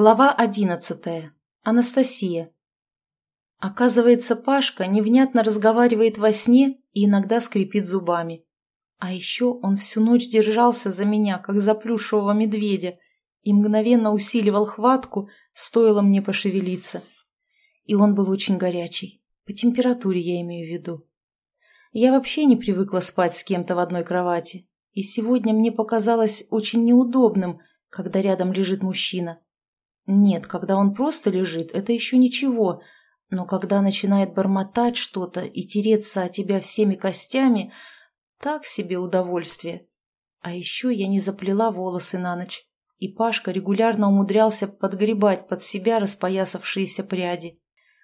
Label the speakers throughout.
Speaker 1: Глава одиннадцатая. Анастасия. Оказывается, Пашка невнятно разговаривает во сне и иногда скрипит зубами. А еще он всю ночь держался за меня, как за плюшевого медведя, и мгновенно усиливал хватку, стоило мне пошевелиться. И он был очень горячий. По температуре я имею в виду. Я вообще не привыкла спать с кем-то в одной кровати, и сегодня мне показалось очень неудобным, когда рядом лежит мужчина. Нет, когда он просто лежит, это еще ничего, но когда начинает бормотать что-то и тереться о тебя всеми костями, так себе удовольствие. А еще я не заплела волосы на ночь, и Пашка регулярно умудрялся подгребать под себя распоясавшиеся пряди.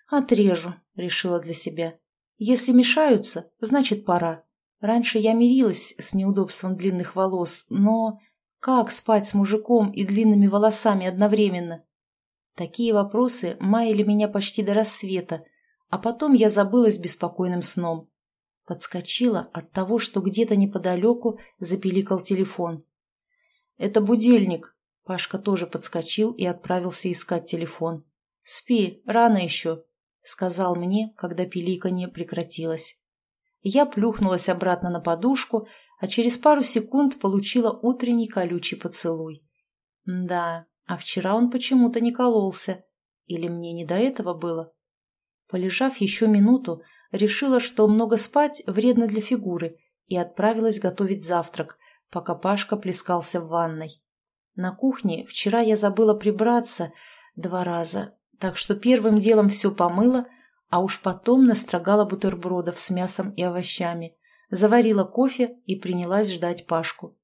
Speaker 1: «Отрежу», — решила для себя. «Если мешаются, значит, пора. Раньше я мирилась с неудобством длинных волос, но как спать с мужиком и длинными волосами одновременно? Такие вопросы маяли меня почти до рассвета, а потом я забылась беспокойным сном. Подскочила от того, что где-то неподалеку запиликал телефон. «Это будильник!» Пашка тоже подскочил и отправился искать телефон. «Спи, рано еще», — сказал мне, когда пиликанье прекратилось. Я плюхнулась обратно на подушку, а через пару секунд получила утренний колючий поцелуй. Да, а вчера он почему-то не кололся. Или мне не до этого было? Полежав еще минуту, решила, что много спать вредно для фигуры, и отправилась готовить завтрак, пока Пашка плескался в ванной. На кухне вчера я забыла прибраться два раза, так что первым делом все помыла, а уж потом настрогала бутербродов с мясом и овощами, заварила кофе и принялась ждать Пашку.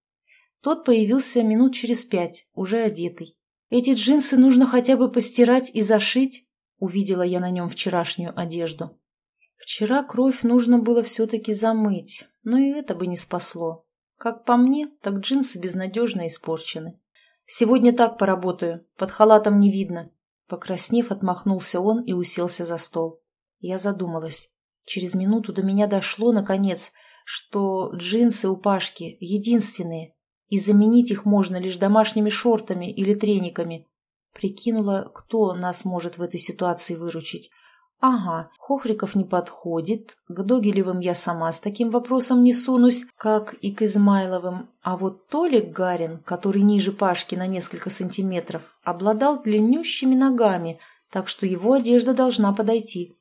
Speaker 1: Тот появился минут через пять, уже одетый. Эти джинсы нужно хотя бы постирать и зашить, увидела я на нем вчерашнюю одежду. Вчера кровь нужно было все-таки замыть, но и это бы не спасло. Как по мне, так джинсы безнадежно испорчены. Сегодня так поработаю, под халатом не видно. Покраснев, отмахнулся он и уселся за стол. Я задумалась. Через минуту до меня дошло, наконец, что джинсы у Пашки единственные, и заменить их можно лишь домашними шортами или трениками. Прикинула, кто нас может в этой ситуации выручить. Ага, Хохриков не подходит, к Догилевым я сама с таким вопросом не сунусь, как и к Измайловым. А вот Толик Гарин, который ниже Пашки на несколько сантиметров, обладал длиннющими ногами, так что его одежда должна подойти.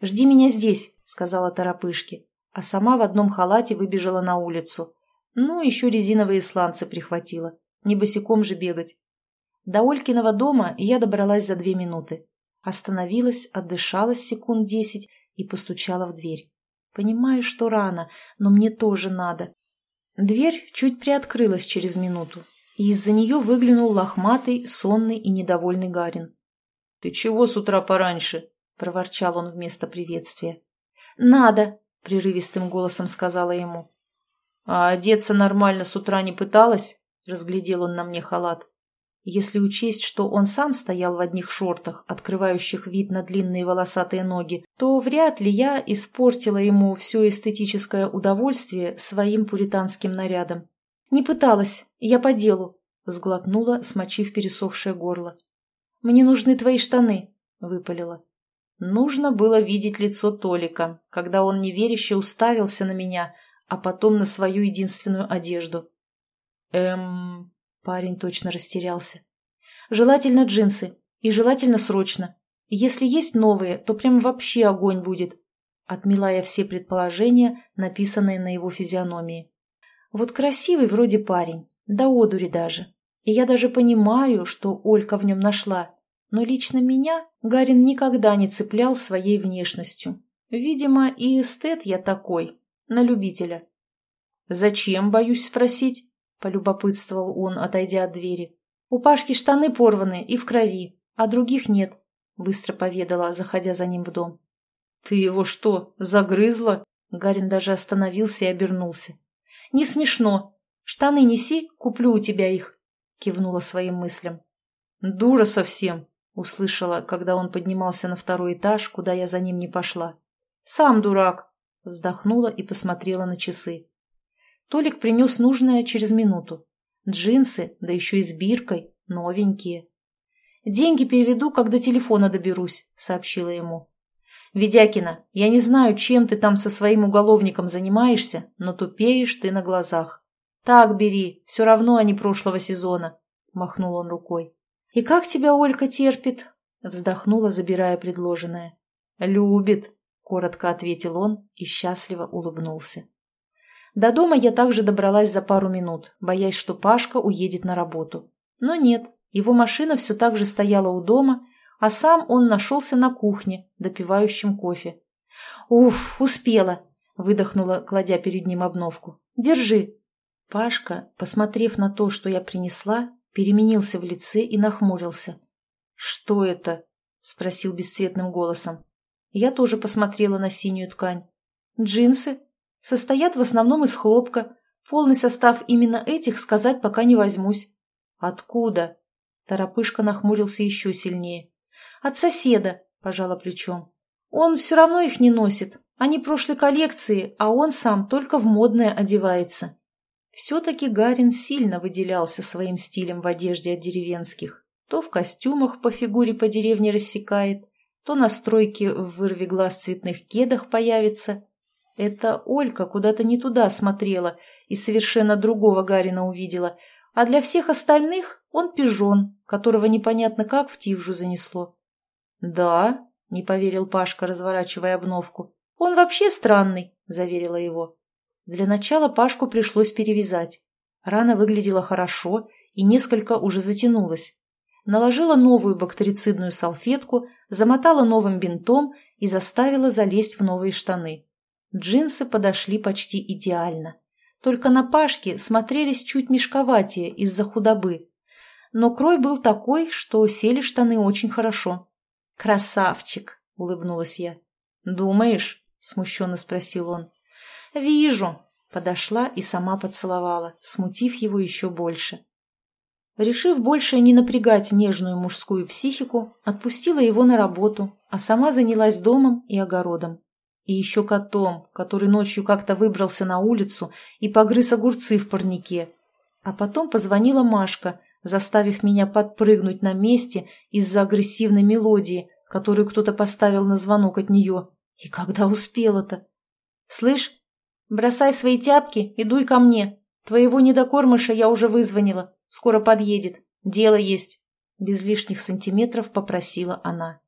Speaker 1: «Жди меня здесь», — сказала Торопышке, а сама в одном халате выбежала на улицу. Ну, еще резиновые сланцы прихватила. Не босиком же бегать. До Олькиного дома я добралась за две минуты. Остановилась, отдышалась секунд десять и постучала в дверь. Понимаю, что рано, но мне тоже надо. Дверь чуть приоткрылась через минуту, и из-за нее выглянул лохматый, сонный и недовольный Гарин. — Ты чего с утра пораньше? — проворчал он вместо приветствия. — Надо, — прерывистым голосом сказала ему. «А одеться нормально с утра не пыталась?» — разглядел он на мне халат. Если учесть, что он сам стоял в одних шортах, открывающих вид на длинные волосатые ноги, то вряд ли я испортила ему все эстетическое удовольствие своим пуританским нарядом. «Не пыталась, я по делу», — сглотнула, смочив пересохшее горло. «Мне нужны твои штаны», — выпалила. Нужно было видеть лицо Толика, когда он неверяще уставился на меня — а потом на свою единственную одежду. Эм... Парень точно растерялся. Желательно джинсы. И желательно срочно. Если есть новые, то прям вообще огонь будет. Отмела я все предположения, написанные на его физиономии. Вот красивый вроде парень, до одури даже. И я даже понимаю, что Олька в нем нашла. Но лично меня Гарин никогда не цеплял своей внешностью. Видимо, и эстет я такой, на любителя. «Зачем, боюсь спросить?» — полюбопытствовал он, отойдя от двери. «У Пашки штаны порваны и в крови, а других нет», — быстро поведала, заходя за ним в дом. «Ты его что, загрызла?» Гарин даже остановился и обернулся. «Не смешно. Штаны неси, куплю у тебя их», — кивнула своим мыслям. «Дура совсем», — услышала, когда он поднимался на второй этаж, куда я за ним не пошла. «Сам дурак», Вздохнула и посмотрела на часы. Толик принес нужное через минуту. Джинсы, да еще и с биркой, новенькие. Деньги переведу, когда телефона доберусь», — сообщила ему. «Ведякина, я не знаю, чем ты там со своим уголовником занимаешься, но тупеешь ты на глазах. Так бери, все равно они прошлого сезона», — махнул он рукой. «И как тебя Олька терпит?» — вздохнула, забирая предложенное. «Любит», — коротко ответил он и счастливо улыбнулся. До дома я также добралась за пару минут, боясь, что Пашка уедет на работу. Но нет, его машина все так же стояла у дома, а сам он нашелся на кухне, допивающим кофе. «Уф, успела!» — выдохнула, кладя перед ним обновку. «Держи!» Пашка, посмотрев на то, что я принесла, переменился в лице и нахмурился. «Что это?» — спросил бесцветным голосом. Я тоже посмотрела на синюю ткань. «Джинсы. Состоят в основном из хлопка. Полный состав именно этих сказать пока не возьмусь». «Откуда?» Торопышка нахмурился еще сильнее. «От соседа», — пожала плечом. «Он все равно их не носит. Они прошлой коллекции, а он сам только в модное одевается». Все-таки Гарин сильно выделялся своим стилем в одежде от деревенских. То в костюмах по фигуре по деревне рассекает, то на стройке в вырве глаз цветных кедах появится. Это Олька куда-то не туда смотрела и совершенно другого Гарина увидела, а для всех остальных он пижон, которого непонятно как в Тивжу занесло. «Да?» — не поверил Пашка, разворачивая обновку. «Он вообще странный», — заверила его. Для начала Пашку пришлось перевязать. Рана выглядела хорошо и несколько уже затянулась. Наложила новую бактерицидную салфетку, замотала новым бинтом и заставила залезть в новые штаны. Джинсы подошли почти идеально. Только на Пашке смотрелись чуть мешковатее из-за худобы. Но крой был такой, что сели штаны очень хорошо. «Красавчик!» — улыбнулась я. «Думаешь?» — смущенно спросил он. «Вижу!» — подошла и сама поцеловала, смутив его еще больше. Решив больше не напрягать нежную мужскую психику, отпустила его на работу, а сама занялась домом и огородом. И еще котом, который ночью как-то выбрался на улицу и погрыз огурцы в парнике. А потом позвонила Машка, заставив меня подпрыгнуть на месте из-за агрессивной мелодии, которую кто-то поставил на звонок от нее. И когда успела-то? «Слышь, бросай свои тяпки и дуй ко мне. Твоего недокормыша я уже вызвонила. Скоро подъедет. Дело есть». Без лишних сантиметров попросила она.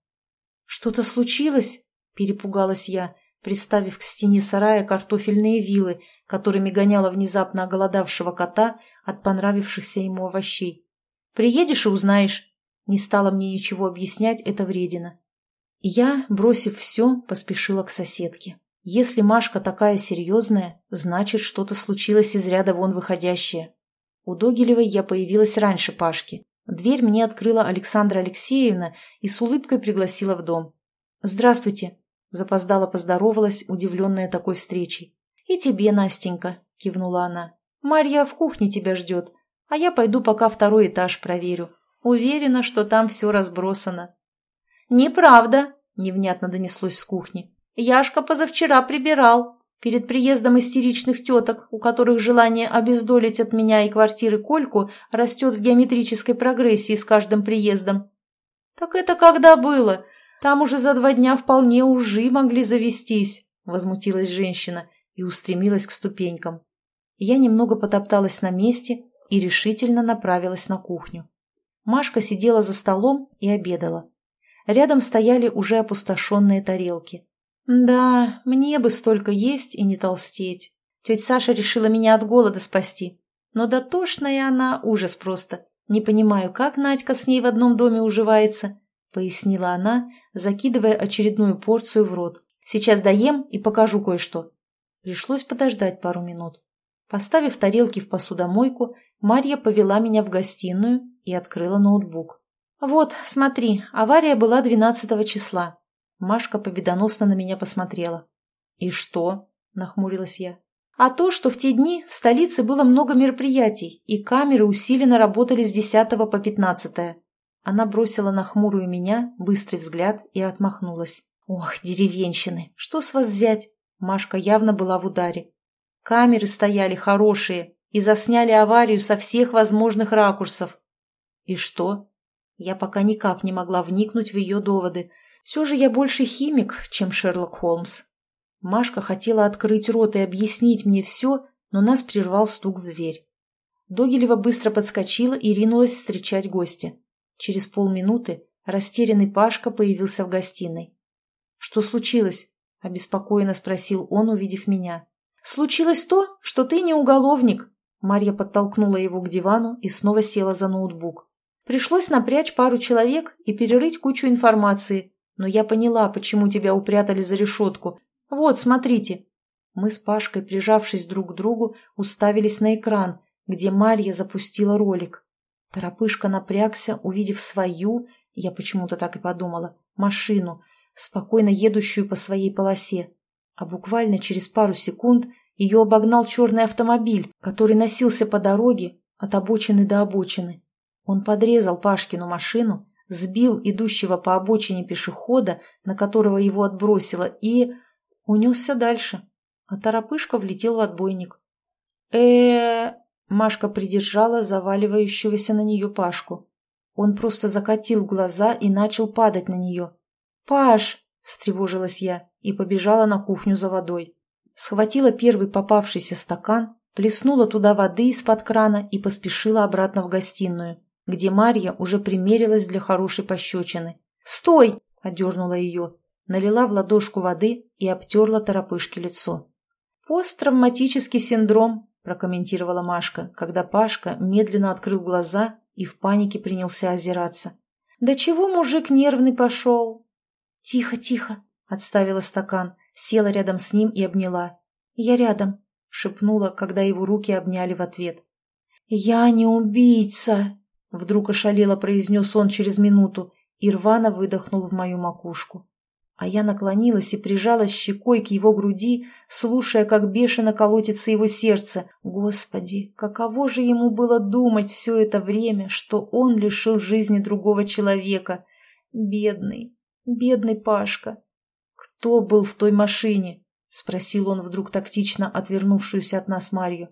Speaker 1: «Что-то случилось?» – перепугалась я, приставив к стене сарая картофельные вилы, которыми гоняла внезапно оголодавшего кота от понравившихся ему овощей. «Приедешь и узнаешь». Не стала мне ничего объяснять, это вредина. Я, бросив все, поспешила к соседке. Если Машка такая серьезная, значит, что-то случилось из ряда вон выходящее. У Догилевой я появилась раньше Пашки. Дверь мне открыла Александра Алексеевна и с улыбкой пригласила в дом. «Здравствуйте», Запоздала поздоровалась, удивленная такой встречей. «И тебе, Настенька», — кивнула она. «Марья в кухне тебя ждет, а я пойду пока второй этаж проверю. Уверена, что там все разбросано». «Неправда», — невнятно донеслось с кухни. «Яшка позавчера прибирал. Перед приездом истеричных теток, у которых желание обездолить от меня и квартиры Кольку растет в геометрической прогрессии с каждым приездом». «Так это когда было? Там уже за два дня вполне ужи могли завестись, — возмутилась женщина и устремилась к ступенькам. Я немного потопталась на месте и решительно направилась на кухню. Машка сидела за столом и обедала. Рядом стояли уже опустошенные тарелки. Да, мне бы столько есть и не толстеть. Тетя Саша решила меня от голода спасти. Но дотошная она ужас просто. Не понимаю, как Надька с ней в одном доме уживается. — пояснила она, закидывая очередную порцию в рот. «Сейчас доем и покажу кое-что». Пришлось подождать пару минут. Поставив тарелки в посудомойку, Марья повела меня в гостиную и открыла ноутбук. «Вот, смотри, авария была 12 числа». Машка победоносно на меня посмотрела. «И что?» – нахмурилась я. «А то, что в те дни в столице было много мероприятий, и камеры усиленно работали с 10 по 15. Она бросила на хмурую меня быстрый взгляд и отмахнулась. «Ох, деревенщины, что с вас взять?» Машка явно была в ударе. Камеры стояли хорошие и засняли аварию со всех возможных ракурсов. «И что?» Я пока никак не могла вникнуть в ее доводы. Все же я больше химик, чем Шерлок Холмс. Машка хотела открыть рот и объяснить мне все, но нас прервал стук в дверь. Догилева быстро подскочила и ринулась встречать гостя. Через полминуты растерянный Пашка появился в гостиной. «Что случилось?» – обеспокоенно спросил он, увидев меня. «Случилось то, что ты не уголовник!» Марья подтолкнула его к дивану и снова села за ноутбук. «Пришлось напрячь пару человек и перерыть кучу информации, но я поняла, почему тебя упрятали за решетку. Вот, смотрите!» Мы с Пашкой, прижавшись друг к другу, уставились на экран, где Марья запустила ролик. Торопышка напрягся, увидев свою, я почему-то так и подумала, машину, спокойно едущую по своей полосе. А буквально через пару секунд ее обогнал черный автомобиль, который носился по дороге от обочины до обочины. Он подрезал Пашкину машину, сбил идущего по обочине пешехода, на которого его отбросило, и унесся дальше. А торопышка влетел в отбойник. э Машка придержала заваливающегося на нее Пашку. Он просто закатил глаза и начал падать на нее. «Паш!» – встревожилась я и побежала на кухню за водой. Схватила первый попавшийся стакан, плеснула туда воды из-под крана и поспешила обратно в гостиную, где Марья уже примерилась для хорошей пощечины. «Стой!» – одернула ее, налила в ладошку воды и обтерла торопышке лицо. «Посттравматический синдром», – прокомментировала Машка, когда Пашка медленно открыл глаза и в панике принялся озираться. «Да чего мужик нервный пошел?» «Тихо, тихо», – отставила стакан, села рядом с ним и обняла. «Я рядом», – шепнула, когда его руки обняли в ответ. «Я не убийца», – вдруг ошалело произнес он через минуту и рвано выдохнул в мою макушку а я наклонилась и прижалась щекой к его груди, слушая, как бешено колотится его сердце. Господи, каково же ему было думать все это время, что он лишил жизни другого человека. Бедный, бедный Пашка. Кто был в той машине? — спросил он вдруг тактично отвернувшуюся от нас Марью.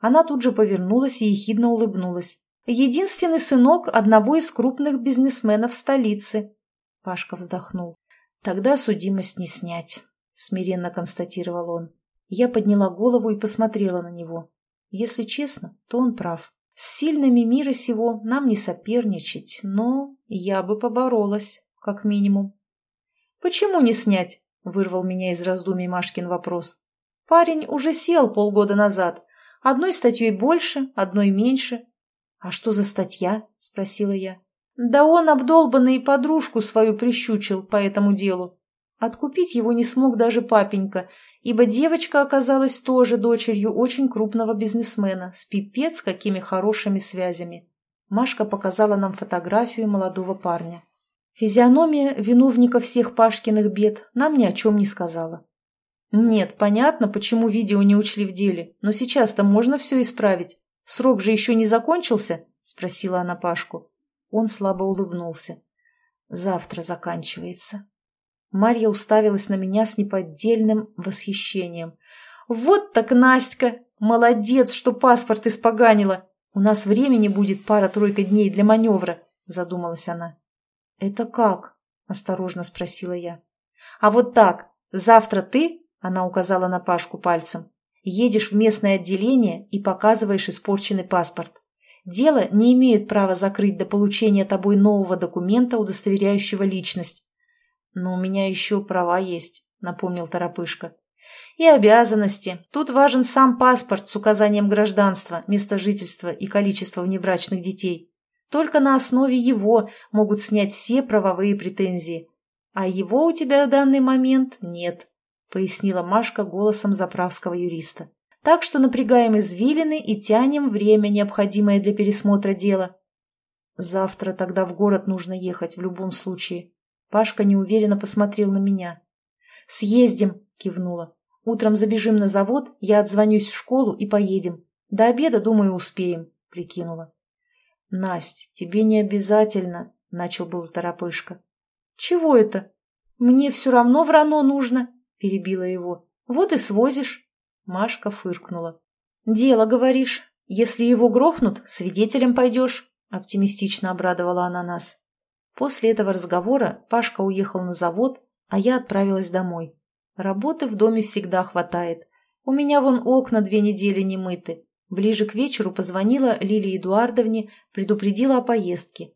Speaker 1: Она тут же повернулась и ехидно улыбнулась. «Единственный сынок одного из крупных бизнесменов столицы». Пашка вздохнул. «Тогда судимость не снять», — смиренно констатировал он. Я подняла голову и посмотрела на него. Если честно, то он прав. С сильными мира сего нам не соперничать, но я бы поборолась, как минимум. «Почему не снять?» — вырвал меня из раздумий Машкин вопрос. «Парень уже сел полгода назад. Одной статьей больше, одной меньше». «А что за статья?» — спросила я. Да он обдолбанный подружку свою прищучил по этому делу. Откупить его не смог даже папенька, ибо девочка оказалась тоже дочерью очень крупного бизнесмена с пипец какими хорошими связями. Машка показала нам фотографию молодого парня. Физиономия виновника всех Пашкиных бед нам ни о чем не сказала. Нет, понятно, почему видео не учли в деле, но сейчас-то можно все исправить. Срок же еще не закончился? – спросила она Пашку. Он слабо улыбнулся. «Завтра заканчивается». Марья уставилась на меня с неподдельным восхищением. «Вот так Настя! Молодец, что паспорт испоганила! У нас времени будет пара-тройка дней для маневра», — задумалась она. «Это как?» — осторожно спросила я. «А вот так. Завтра ты, — она указала на Пашку пальцем, — едешь в местное отделение и показываешь испорченный паспорт. Дело не имеют права закрыть до получения тобой нового документа, удостоверяющего личность. Но у меня еще права есть, напомнил Торопышка. И обязанности. Тут важен сам паспорт с указанием гражданства, места жительства и количества внебрачных детей. Только на основе его могут снять все правовые претензии. А его у тебя в данный момент нет, пояснила Машка голосом заправского юриста. Так что напрягаем извилины и тянем время, необходимое для пересмотра дела. Завтра тогда в город нужно ехать в любом случае. Пашка неуверенно посмотрел на меня. «Съездим», — кивнула. «Утром забежим на завод, я отзвонюсь в школу и поедем. До обеда, думаю, успеем», — прикинула. «Насть, тебе не обязательно», — начал был торопышка. «Чего это? Мне все равно в Рано нужно», — перебила его. «Вот и свозишь». Машка фыркнула. «Дело, говоришь. Если его грохнут, свидетелем пойдешь. оптимистично обрадовала она нас. После этого разговора Пашка уехал на завод, а я отправилась домой. Работы в доме всегда хватает. У меня вон окна две недели не мыты. Ближе к вечеру позвонила Лилии Эдуардовне, предупредила о поездке.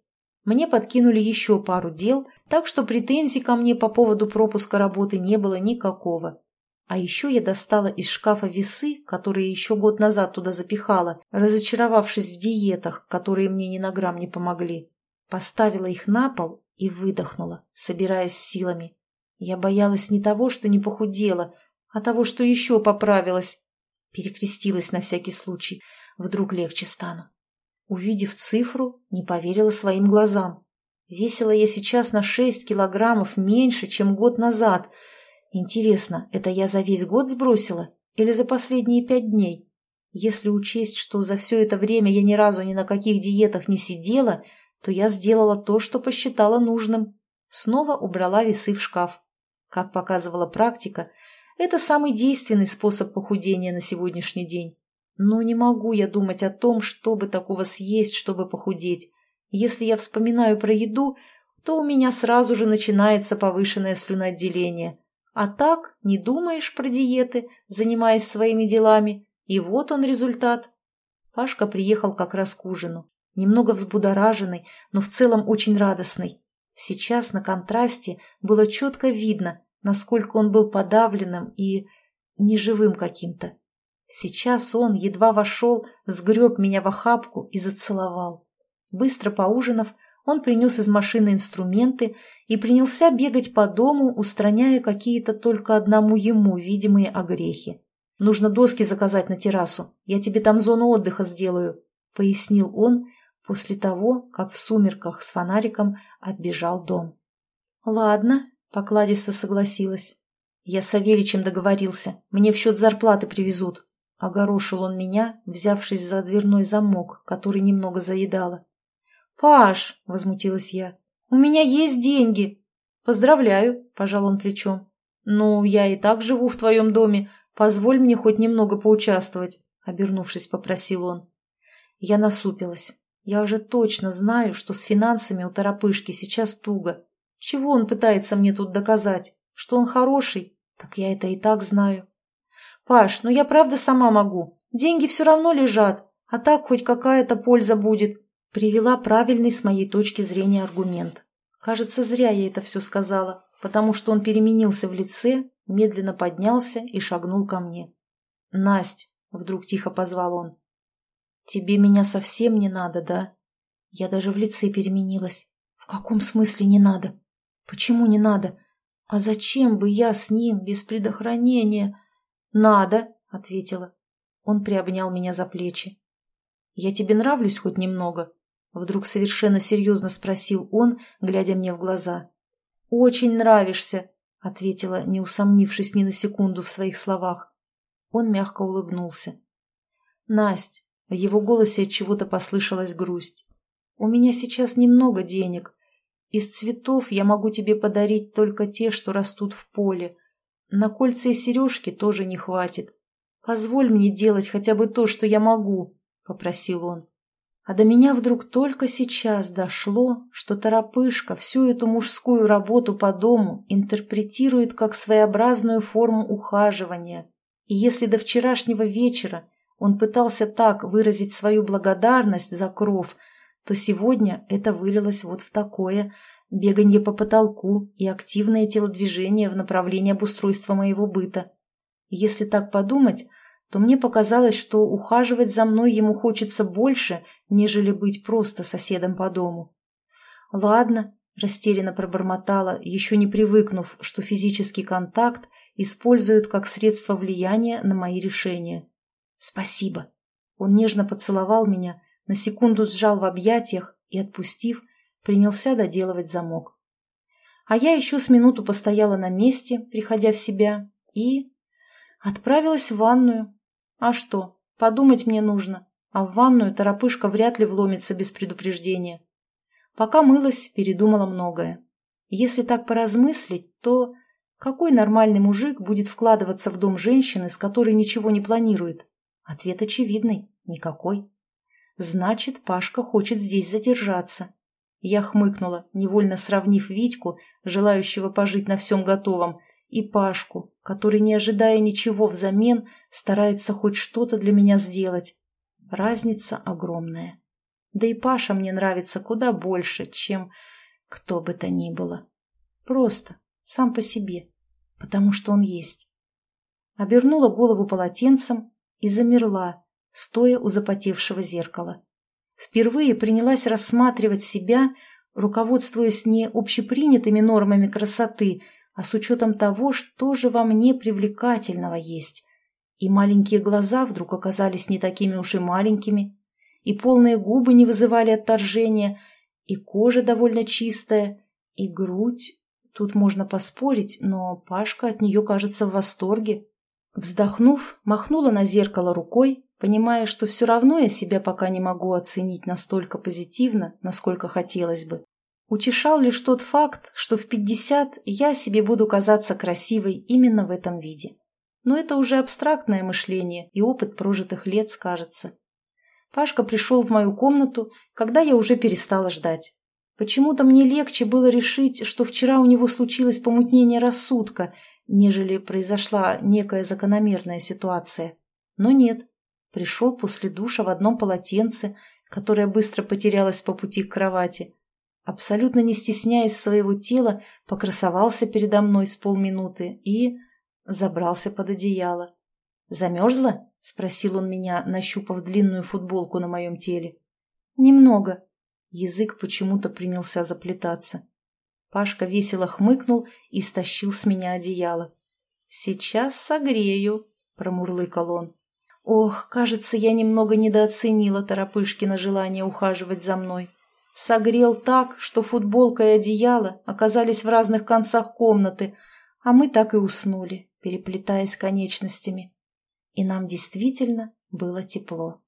Speaker 1: Мне подкинули еще пару дел, так что претензий ко мне по поводу пропуска работы не было никакого. А еще я достала из шкафа весы, которые еще год назад туда запихала, разочаровавшись в диетах, которые мне ни на грамм не помогли. Поставила их на пол и выдохнула, собираясь силами. Я боялась не того, что не похудела, а того, что еще поправилась. Перекрестилась на всякий случай. Вдруг легче стану. Увидев цифру, не поверила своим глазам. Весила я сейчас на шесть килограммов меньше, чем год назад — Интересно, это я за весь год сбросила или за последние пять дней? Если учесть, что за все это время я ни разу ни на каких диетах не сидела, то я сделала то, что посчитала нужным. Снова убрала весы в шкаф. Как показывала практика, это самый действенный способ похудения на сегодняшний день. Но не могу я думать о том, чтобы такого съесть, чтобы похудеть. Если я вспоминаю про еду, то у меня сразу же начинается повышенное слюноотделение. А так не думаешь про диеты, занимаясь своими делами, и вот он результат. Пашка приехал как раз к ужину, немного взбудораженный, но в целом очень радостный. Сейчас на контрасте было четко видно, насколько он был подавленным и неживым каким-то. Сейчас он, едва вошел, сгреб меня в охапку и зацеловал. Быстро поужинав, он принес из машины инструменты и принялся бегать по дому, устраняя какие-то только одному ему видимые огрехи. «Нужно доски заказать на террасу, я тебе там зону отдыха сделаю», — пояснил он после того, как в сумерках с фонариком оббежал дом. «Ладно», — покладисто согласилась. «Я с Савеличем договорился, мне в счет зарплаты привезут». Огорошил он меня, взявшись за дверной замок, который немного заедала. «Паш!» — возмутилась я. «У меня есть деньги!» «Поздравляю!» — пожал он плечом. «Ну, я и так живу в твоем доме. Позволь мне хоть немного поучаствовать», — обернувшись, попросил он. Я насупилась. Я уже точно знаю, что с финансами у Торопышки сейчас туго. Чего он пытается мне тут доказать? Что он хороший? Так я это и так знаю. «Паш, ну я правда сама могу. Деньги все равно лежат, а так хоть какая-то польза будет. Привела правильный с моей точки зрения аргумент. Кажется, зря я это все сказала, потому что он переменился в лице, медленно поднялся и шагнул ко мне. «Насть!» — вдруг тихо позвал он. «Тебе меня совсем не надо, да?» Я даже в лице переменилась. «В каком смысле не надо? Почему не надо? А зачем бы я с ним без предохранения?» «Надо!» — ответила. Он приобнял меня за плечи. «Я тебе нравлюсь хоть немного?» Вдруг совершенно серьезно спросил он, глядя мне в глаза. «Очень нравишься», — ответила, не усомнившись ни на секунду в своих словах. Он мягко улыбнулся. «Насть», — в его голосе от чего-то послышалась грусть. «У меня сейчас немного денег. Из цветов я могу тебе подарить только те, что растут в поле. На кольца и сережки тоже не хватит. Позволь мне делать хотя бы то, что я могу», — попросил он. А до меня вдруг только сейчас дошло, что Торопышка всю эту мужскую работу по дому интерпретирует как своеобразную форму ухаживания. И если до вчерашнего вечера он пытался так выразить свою благодарность за кров, то сегодня это вылилось вот в такое беганье по потолку и активное телодвижение в направлении обустройства моего быта. Если так подумать, то мне показалось, что ухаживать за мной ему хочется больше, нежели быть просто соседом по дому. «Ладно», – растерянно пробормотала, еще не привыкнув, что физический контакт используют как средство влияния на мои решения. «Спасибо». Он нежно поцеловал меня, на секунду сжал в объятиях и, отпустив, принялся доделывать замок. А я еще с минуту постояла на месте, приходя в себя, и отправилась в ванную, а что, подумать мне нужно, а в ванную торопышка вряд ли вломится без предупреждения. Пока мылась, передумала многое. Если так поразмыслить, то какой нормальный мужик будет вкладываться в дом женщины, с которой ничего не планирует? Ответ очевидный – никакой. Значит, Пашка хочет здесь задержаться. Я хмыкнула, невольно сравнив Витьку, желающего пожить на всем готовом, и Пашку, который, не ожидая ничего взамен, старается хоть что-то для меня сделать. Разница огромная. Да и Паша мне нравится куда больше, чем кто бы то ни было. Просто, сам по себе, потому что он есть. Обернула голову полотенцем и замерла, стоя у запотевшего зеркала. Впервые принялась рассматривать себя, руководствуясь не общепринятыми нормами красоты, а с учетом того, что же во мне привлекательного есть. И маленькие глаза вдруг оказались не такими уж и маленькими, и полные губы не вызывали отторжения, и кожа довольно чистая, и грудь. Тут можно поспорить, но Пашка от нее кажется в восторге. Вздохнув, махнула на зеркало рукой, понимая, что все равно я себя пока не могу оценить настолько позитивно, насколько хотелось бы. Утешал лишь тот факт, что в пятьдесят я себе буду казаться красивой именно в этом виде. Но это уже абстрактное мышление, и опыт прожитых лет скажется. Пашка пришел в мою комнату, когда я уже перестала ждать. Почему-то мне легче было решить, что вчера у него случилось помутнение рассудка, нежели произошла некая закономерная ситуация. Но нет. Пришел после душа в одном полотенце, которое быстро потерялось по пути к кровати. Абсолютно не стесняясь своего тела, покрасовался передо мной с полминуты и забрался под одеяло. «Замерзла?» — спросил он меня, нащупав длинную футболку на моем теле. «Немного». Язык почему-то принялся заплетаться. Пашка весело хмыкнул и стащил с меня одеяло. «Сейчас согрею», — промурлыкал он. Ох, кажется, я немного недооценила Торопышкина желание ухаживать за мной. Согрел так, что футболка и одеяло оказались в разных концах комнаты, а мы так и уснули, переплетаясь конечностями. И нам действительно было тепло.